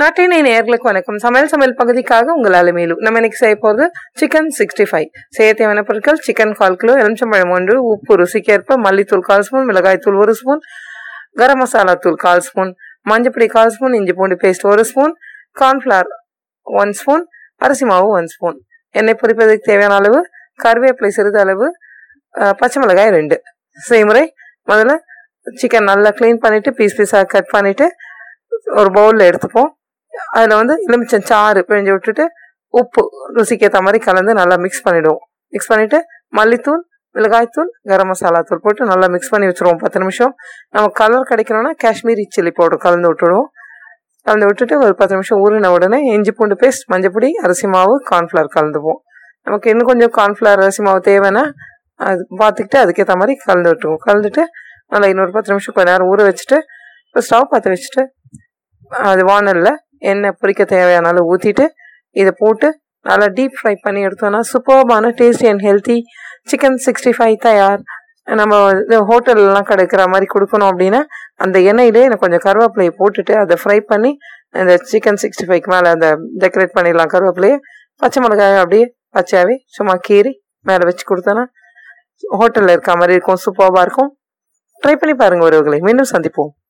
நாட்டினை நேர்களுக்கு வணக்கம். சமையல் சமையல் பகுதிக்காக உங்கள் அலுமையிலும் நம்ம இன்னைக்கு செய்ய போகிறது சிக்கன் சிக்ஸ்டி ஃபைவ். செய்ய தேவையான பொருட்கள் சிக்கன் கால் கிலோ எலுமிச்சம்பழம் ஒன்று உப்பு ருசிக்கேற்ப மல்லித்தூள் கால் ஸ்பூன் மிளகாய் தூள் ஒரு ஸ்பூன் கரம் மசாலா தூள் கால் ஸ்பூன் மஞ்சப்பொடி கால் ஸ்பூன் இஞ்சி பூண்டு பேஸ்ட் ஒரு ஸ்பூன் கார்ன்ஃப்ளவர் ஒன் ஸ்பூன் அரிசி மாவு ஒன் ஸ்பூன். எண்ணெய் பொரிப்பதற்கு தேவையான அளவு கருவேப்பிலை சிறிது அளவு பச்சை மிளகாய் ரெண்டு. செய்முறை முதல்ல சிக்கன் நல்லா க்ளீன் பண்ணிவிட்டு பீஸ் பீஸாக கட் பண்ணிவிட்டு ஒரு பவுலில் எடுத்துப்போம். அதில் வந்து எலுமிச்சம் சாறு பிழிஞ்சு விட்டுட்டு உப்பு ருசிக்கேற்ற மாதிரி கலந்து நல்லா மிக்ஸ் பண்ணிவிடுவோம் மிக்ஸ் பண்ணிவிட்டு மல்லித்தூள் மிளகாய்த்தூள் கரம் மசாலா தூள் போட்டு நல்லா மிக்ஸ் பண்ணி வச்சுருவோம். பத்து நிமிஷம். நம்ம கலர் கிடைக்கணும்னா காஷ்மீரி சில்லி பவுடர் கலந்து விட்டுடுவோம். கலந்து விட்டுட்டு ஒரு பத்து நிமிஷம் ஊறின உடனே இஞ்சி பூண்டு பேஸ்ட் மஞ்சப்பொடி அரிசி மாவு கார்ன்ஃப்ளவர் கலந்துவோம் நமக்கு இன்னும் கொஞ்சம் கார்ன்ஃப்ளவர் அரிசி மாவு தேவைன்னா அது பார்த்துக்கிட்டு அதுக்கேற்ற மாதிரி கலந்து விட்டுருவோம். கலந்துட்டு நல்லா இன்னொரு பத்து நிமிஷம் கொஞ்ச நேரம் ஊற வச்சுட்டு இப்போ ஸ்டவ் பற்ற வச்சுட்டு அது வானலில் எண்ணெய் பொரிக்க தேவையான அளவு ஊற்றிட்டு இதை போட்டு நல்லா டீப் ஃப்ரை பண்ணி எடுத்தோம்னா சூப்பர்பான tasty and healthy chicken sixty five தயார். நம்ம இது ஹோட்டல்லாம் கிடைக்கிற மாதிரி கொடுக்கணும் அப்படின்னா அந்த எண்ணெயிலே எனக்கு கொஞ்சம் கருவேப்பிலையை போட்டுட்டு அதை ஃப்ரை பண்ணி இந்த சிக்கன் சிக்ஸ்டி ஃபைவ்க்கு மேலே அந்த டெக்கரேட் பண்ணிடலாம் கருவேப்பிலையை. பச்சை மிளகாய் அப்படியே பச்சையாகவே சும்மா கீறி மேலே வச்சு கொடுத்தோன்னா ஹோட்டலில் இருக்க மாதிரி இருக்கும் சூப்பராக இருக்கும். ட்ரை பண்ணி பாருங்கள் உறவுகளை மீண்டும் சந்திப்போம்.